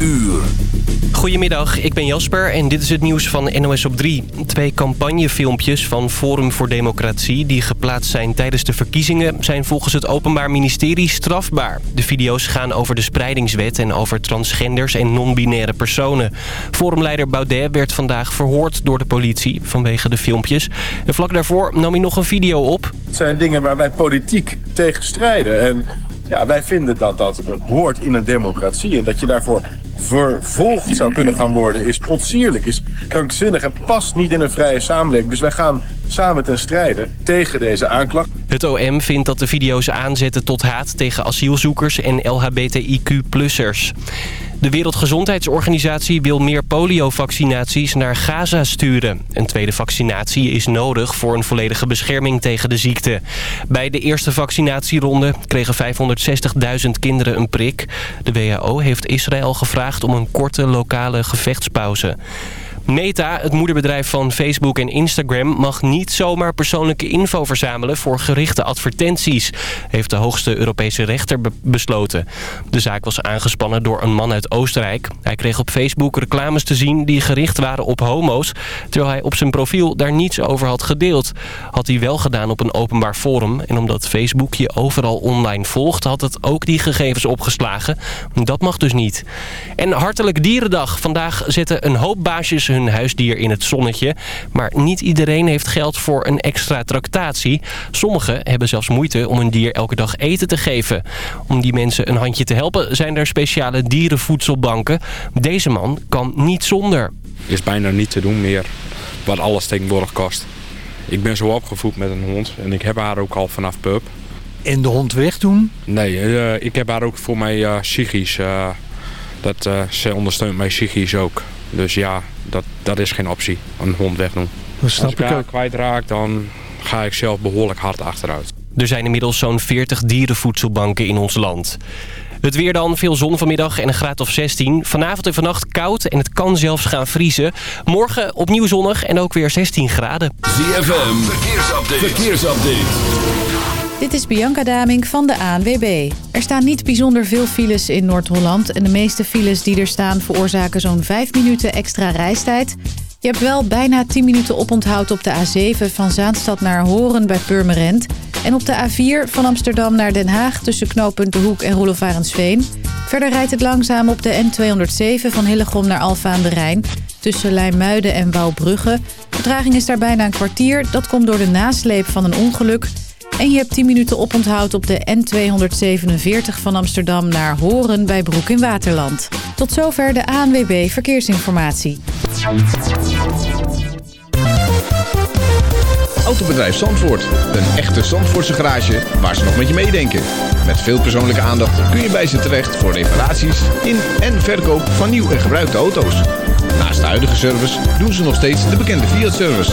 uur. Goedemiddag, ik ben Jasper en dit is het nieuws van NOS op 3. Twee campagnefilmpjes van Forum voor Democratie... die geplaatst zijn tijdens de verkiezingen... zijn volgens het Openbaar Ministerie strafbaar. De video's gaan over de spreidingswet... en over transgenders en non-binaire personen. Forumleider Baudet werd vandaag verhoord door de politie... vanwege de filmpjes. En vlak daarvoor nam hij nog een video op. Het zijn dingen waar wij politiek tegen strijden. En ja, wij vinden dat dat hoort in een democratie. En dat je daarvoor vervolgd zou kunnen gaan worden is potsierlijk, is krankzinnig en past niet in een vrije samenleving. Dus wij gaan samen ten strijde tegen deze aanklacht. Het OM vindt dat de video's aanzetten tot haat tegen asielzoekers en LHBTIQ-plussers. De Wereldgezondheidsorganisatie wil meer poliovaccinaties naar Gaza sturen. Een tweede vaccinatie is nodig voor een volledige bescherming tegen de ziekte. Bij de eerste vaccinatieronde kregen 560.000 kinderen een prik. De WHO heeft Israël gevraagd om een korte lokale gevechtspauze. Meta, het moederbedrijf van Facebook en Instagram... mag niet zomaar persoonlijke info verzamelen voor gerichte advertenties... heeft de hoogste Europese rechter besloten. De zaak was aangespannen door een man uit Oostenrijk. Hij kreeg op Facebook reclames te zien die gericht waren op homo's... terwijl hij op zijn profiel daar niets over had gedeeld. Had hij wel gedaan op een openbaar forum... en omdat Facebook je overal online volgt... had het ook die gegevens opgeslagen. Dat mag dus niet. En Hartelijk Dierendag. Vandaag zetten een hoop baasjes hun hun huisdier in het zonnetje. Maar niet iedereen heeft geld voor een extra tractatie. Sommigen hebben zelfs moeite om een dier elke dag eten te geven. Om die mensen een handje te helpen zijn er speciale dierenvoedselbanken. Deze man kan niet zonder. Is bijna niet te doen meer wat alles tegenwoordig kost. Ik ben zo opgevoed met een hond en ik heb haar ook al vanaf pup. En de hond wegdoen? Nee, uh, ik heb haar ook voor mij uh, psychisch. Uh, dat, ze ondersteunt mij psychisch ook. Dus ja, dat, dat is geen optie, een hond wegdoen. Als ik haar kwijtraak, dan ga ik zelf behoorlijk hard achteruit. Er zijn inmiddels zo'n 40 dierenvoedselbanken in ons land. Het weer dan, veel zon vanmiddag en een graad of 16. Vanavond en vannacht koud en het kan zelfs gaan vriezen. Morgen opnieuw zonnig en ook weer 16 graden. ZFM, verkeersupdate. verkeersupdate. Dit is Bianca Daming van de ANWB. Er staan niet bijzonder veel files in Noord-Holland... en de meeste files die er staan veroorzaken zo'n 5 minuten extra reistijd. Je hebt wel bijna 10 minuten oponthoud op de A7 van Zaanstad naar Horen bij Purmerend... en op de A4 van Amsterdam naar Den Haag tussen knooppunt De Hoek en Roelofarensveen. Verder rijdt het langzaam op de N207 van Hillegom naar Alfa aan de Rijn... tussen Lijnmuiden en Wouwbrugge. Vertraging is daar bijna een kwartier. Dat komt door de nasleep van een ongeluk... En je hebt 10 minuten oponthoud op de N247 van Amsterdam naar Horen bij Broek in Waterland. Tot zover de ANWB Verkeersinformatie. Autobedrijf Zandvoort. Een echte Zandvoortse garage waar ze nog met je meedenken. Met veel persoonlijke aandacht kun je bij ze terecht voor reparaties in en verkoop van nieuw en gebruikte auto's. Naast de huidige service doen ze nog steeds de bekende Fiat-service.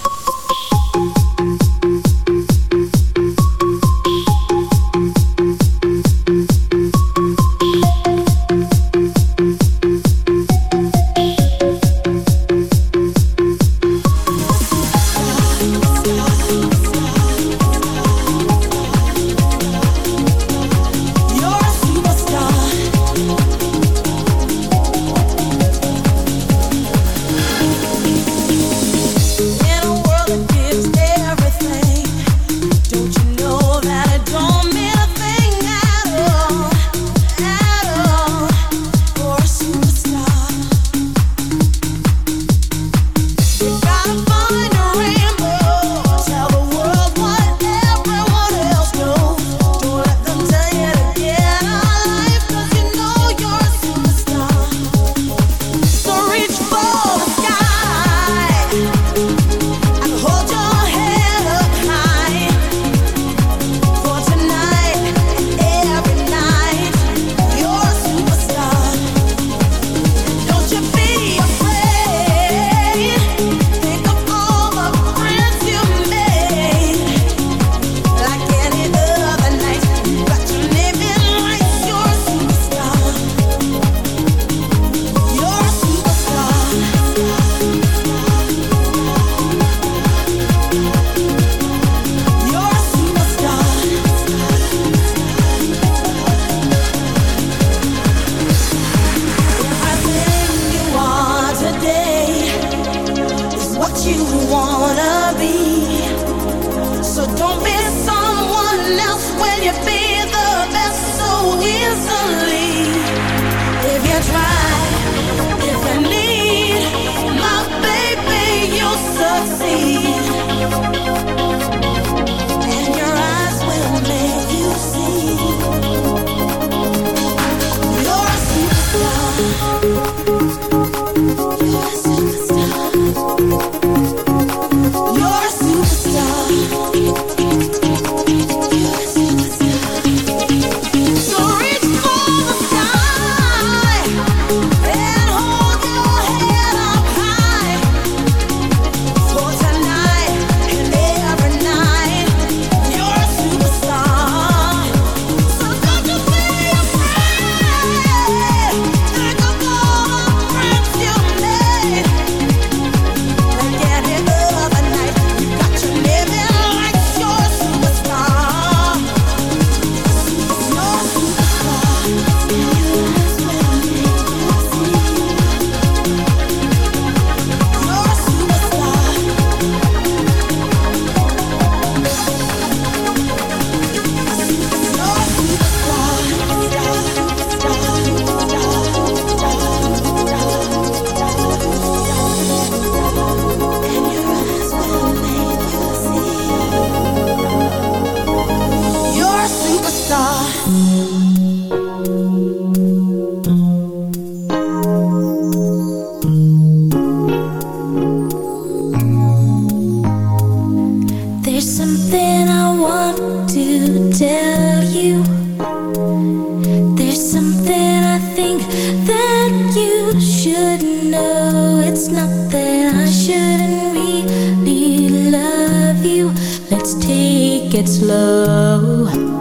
Let's take it slow.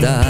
verdad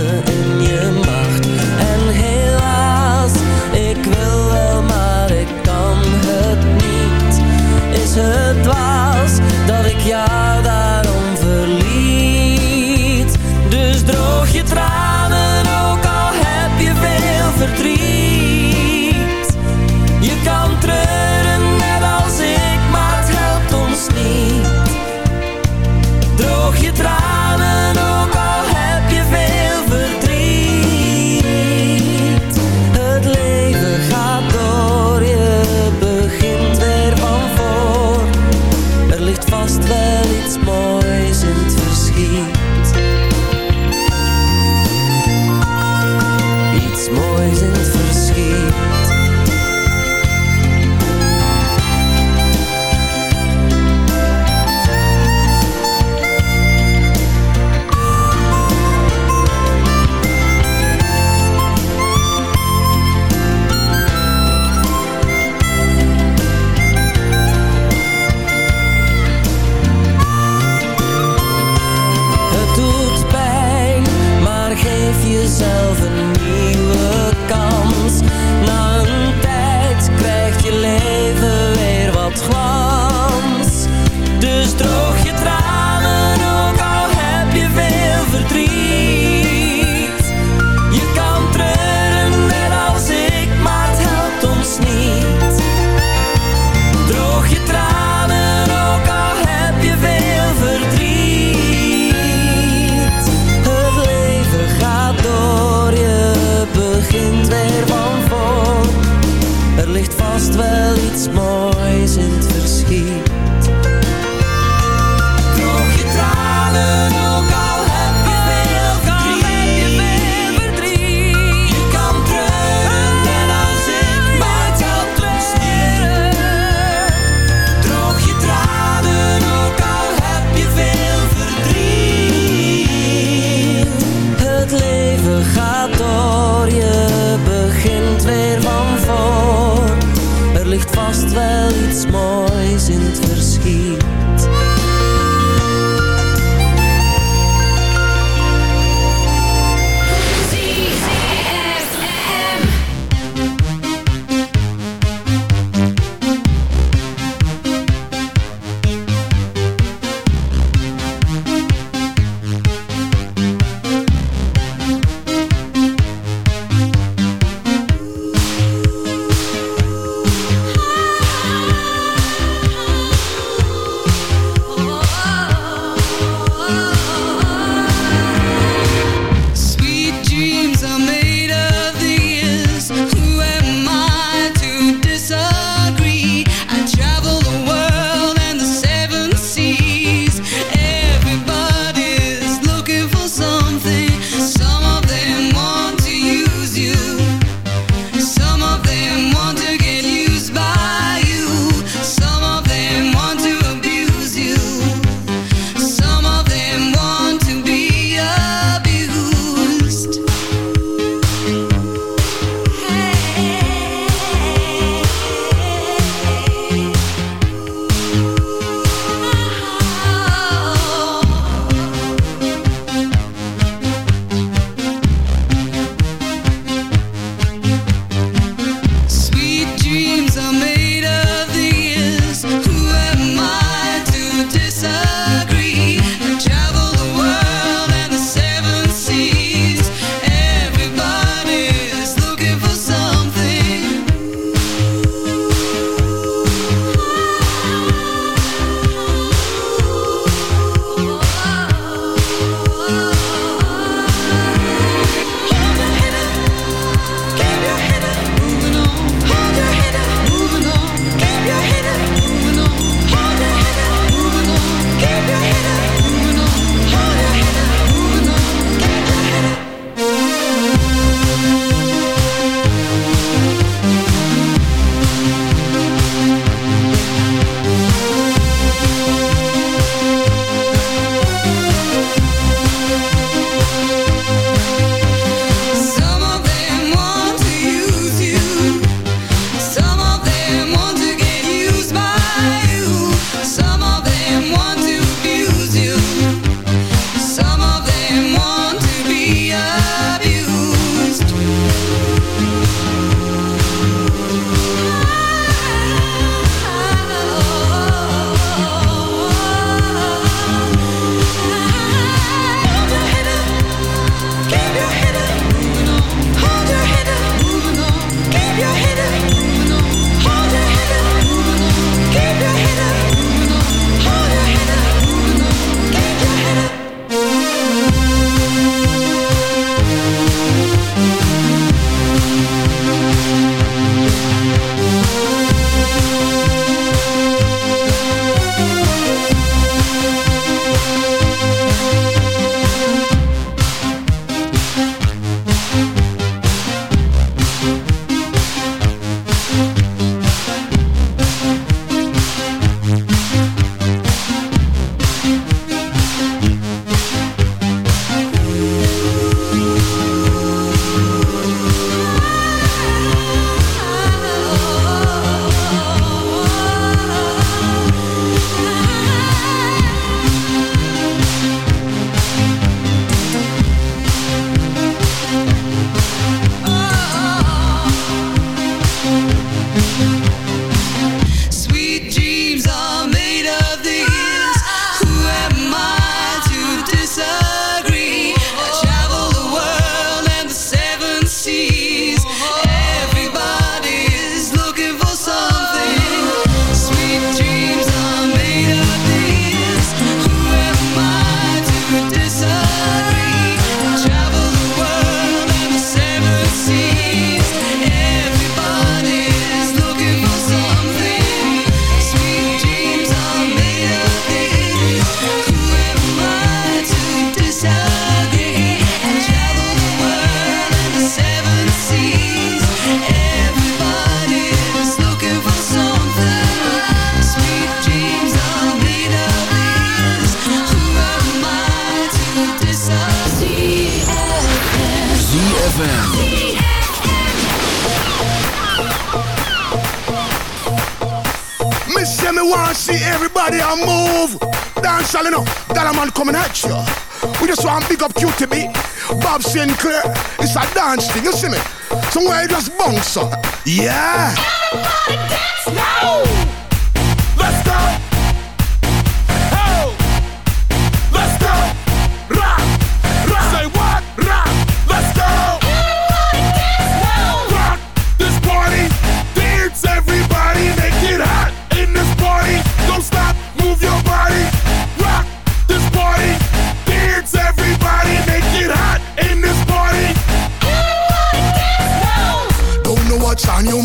see everybody a move. Dance all enough. That a man coming at you. We just want big up QTB. Bob Sinclair. It's a dance thing, you see me? Somewhere you just bounce up. Yeah. Everybody dance now.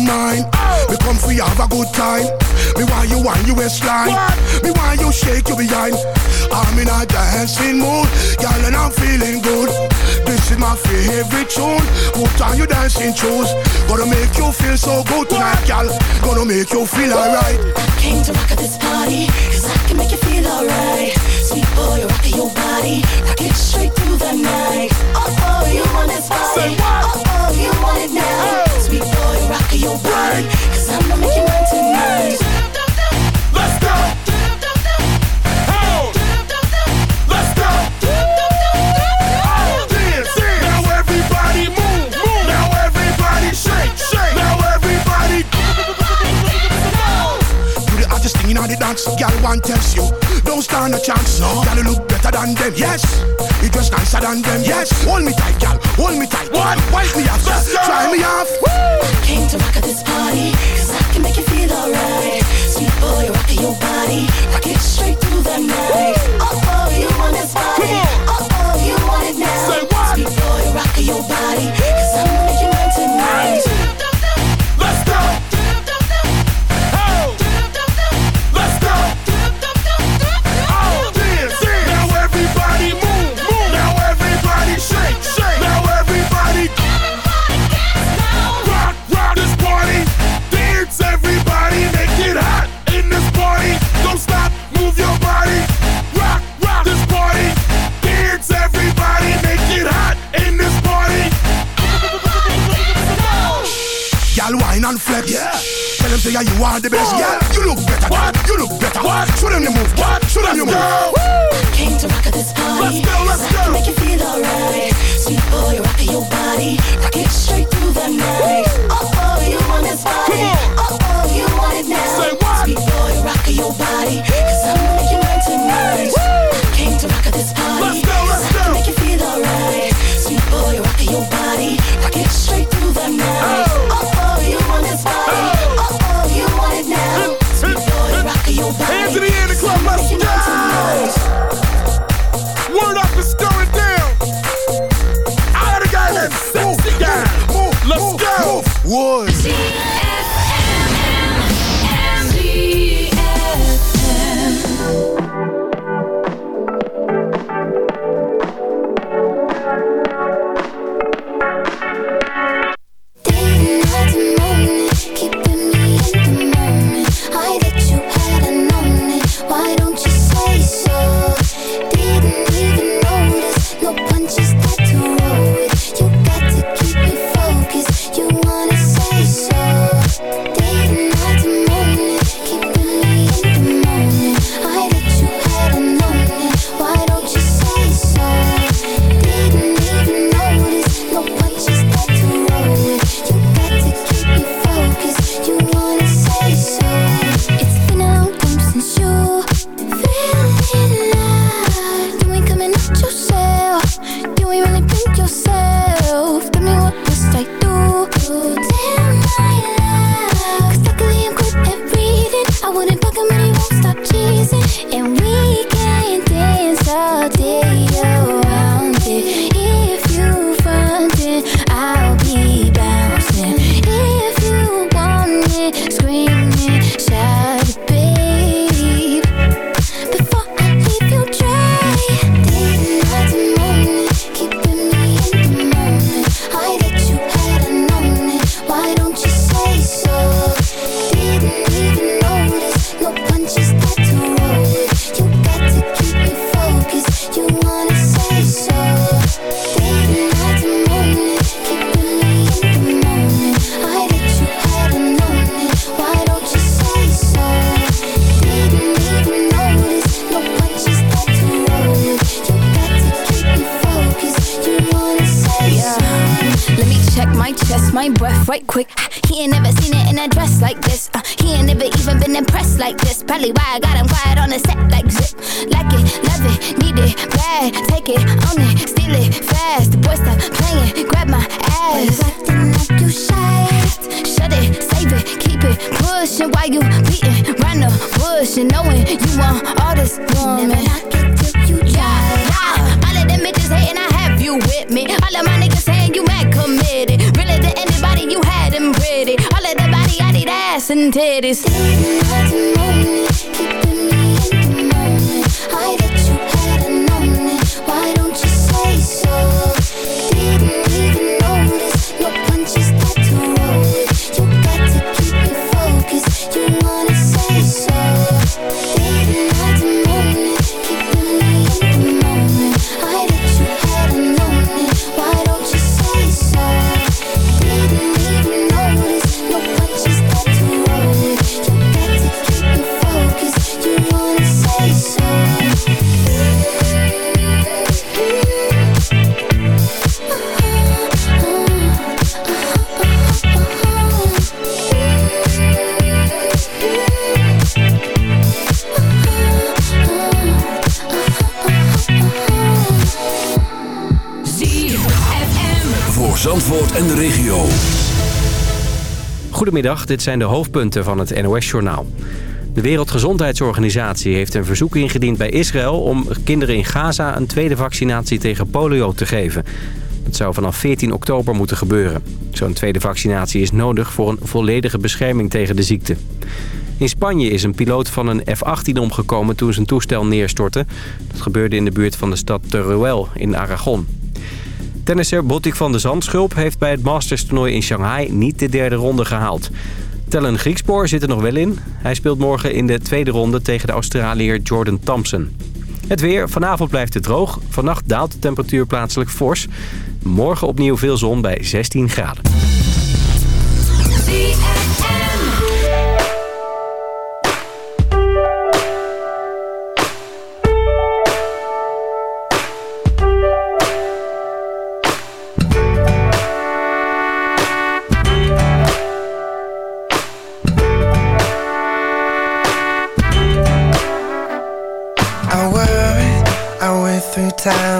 Your mind. Me come for you have a good time. Me want you want you waistline. Me want you shake your behind. I'm in a dancing mood, girl, and I'm feeling good. This is my favorite tune. Put on your dancing shoes. Gonna make you feel so good tonight, girl. Gonna make you feel alright. I came to rock at this party, cause I can make you feel alright. Sweet boy, rock your body, rock it straight through the night. Oh, oh, you want this body? Oh, oh, your body, cause I'm gonna make you mine tonight. Let's go. Oh. Let's go. Oh, dance, dance. Now everybody move, move. Now everybody shake, shake. Now everybody. You the hottest thing in all the dance, girl. One tells you, don't stand a chance. No, girl, you look better than them. Yes, you dress nicer than them. Yes, hold me tight, girl. Hold me tight. What? Wipe me off, Let's go. Them say yeah, you are the best. Yeah. You look better. What? You look better. What? Show them you move. What? Show them you move. Came to rock at this party, Let's go, let's cause I can go. make you feel alright. Sweet boy, rock your body, rock it straight through the night. Oh, oh, you want this body? Oh, oh, you want it now? Say what? Sweet boy, rock your body, you beating round the bush and knowing you want all this woman. Never knock it till you try. Yeah, all of them bitches hating, I have you with me. All of my niggas saying you mad committed. Really to anybody you had them pretty. All of the body, I need ass and titties. I Goedemiddag, dit zijn de hoofdpunten van het NOS-journaal. De Wereldgezondheidsorganisatie heeft een verzoek ingediend bij Israël... om kinderen in Gaza een tweede vaccinatie tegen polio te geven. Dat zou vanaf 14 oktober moeten gebeuren. Zo'n tweede vaccinatie is nodig voor een volledige bescherming tegen de ziekte. In Spanje is een piloot van een F-18 omgekomen toen zijn toestel neerstortte. Dat gebeurde in de buurt van de stad Teruel in Aragon. Tennisser Botik van de Zandschulp heeft bij het Masters-toernooi in Shanghai niet de derde ronde gehaald. Tellen Griekspoor zit er nog wel in. Hij speelt morgen in de tweede ronde tegen de Australiër Jordan Thompson. Het weer. Vanavond blijft het droog. Vannacht daalt de temperatuur plaatselijk fors. Morgen opnieuw veel zon bij 16 graden.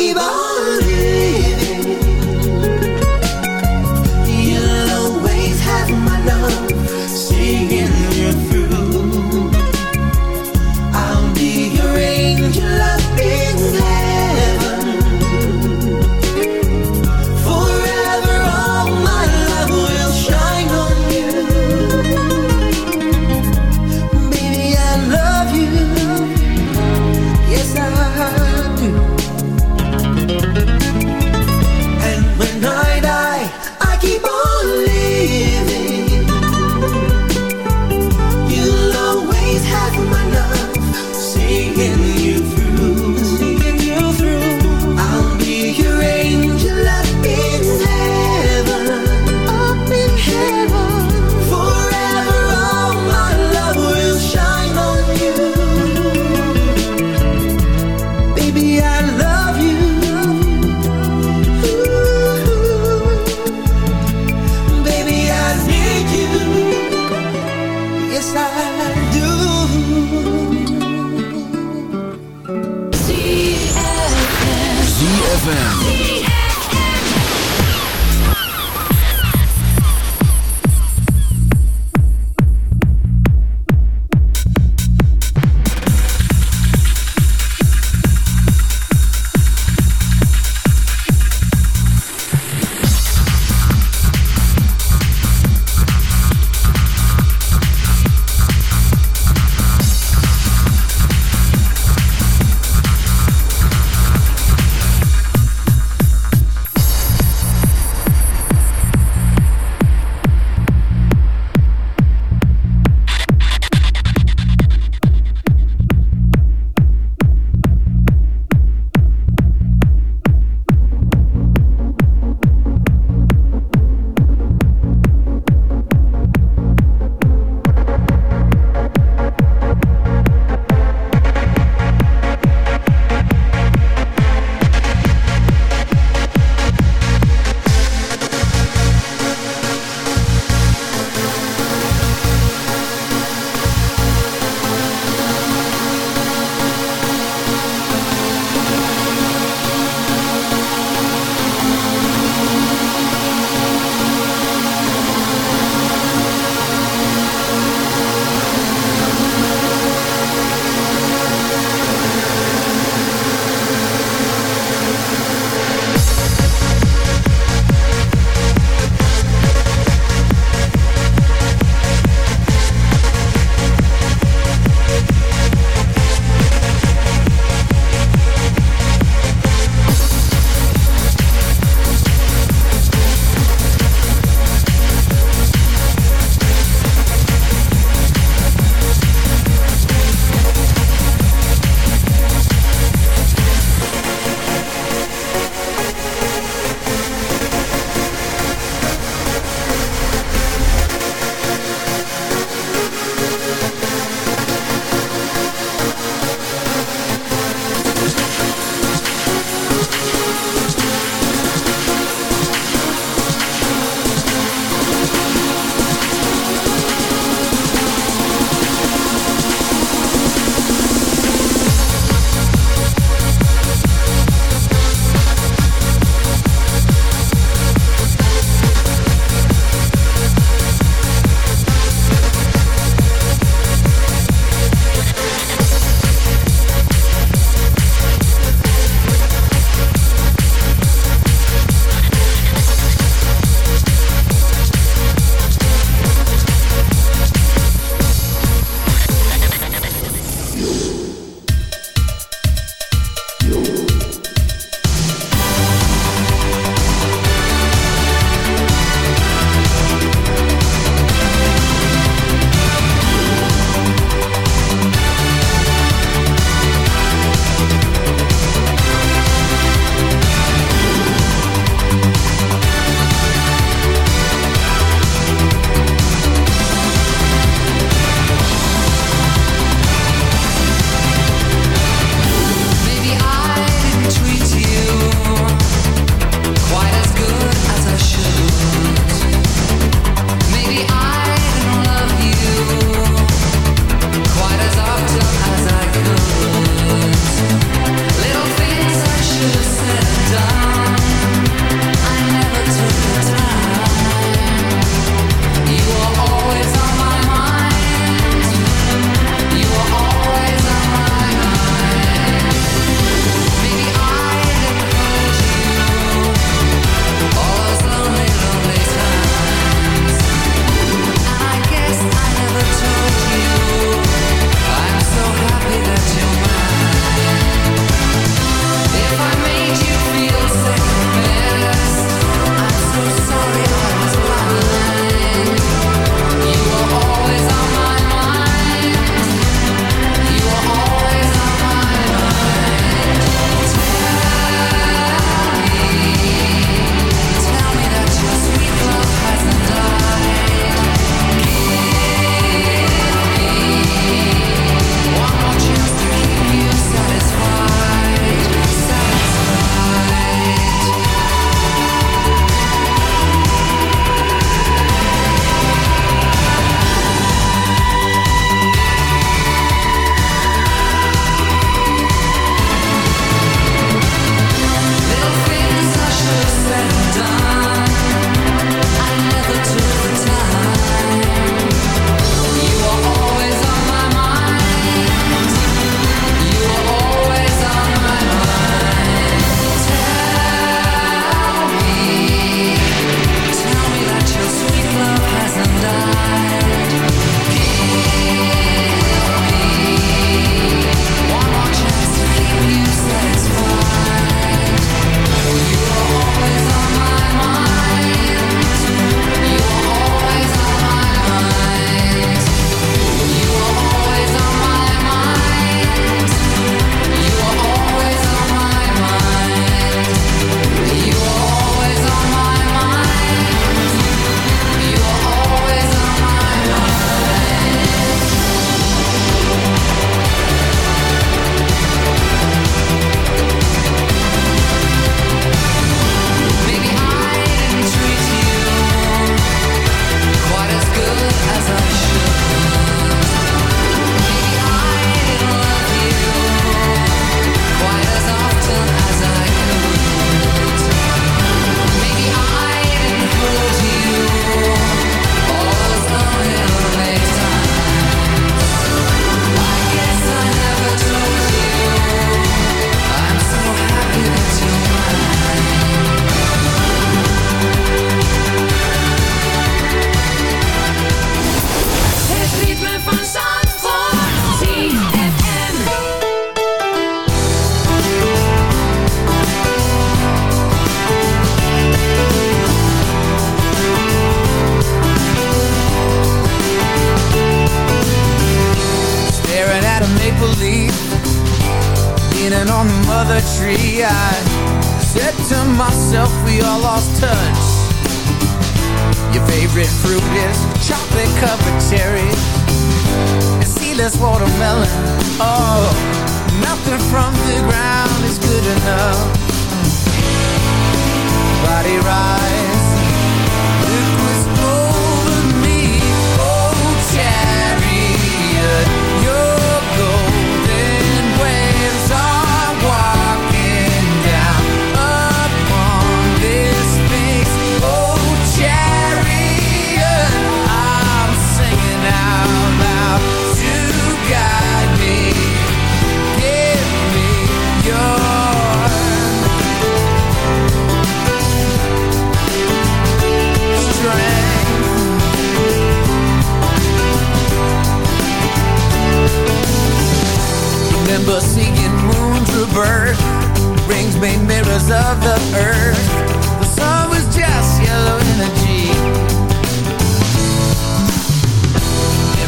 Iba.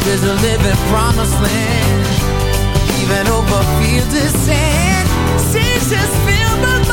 Is a living promised land. Even over fields of sand Seas just filled with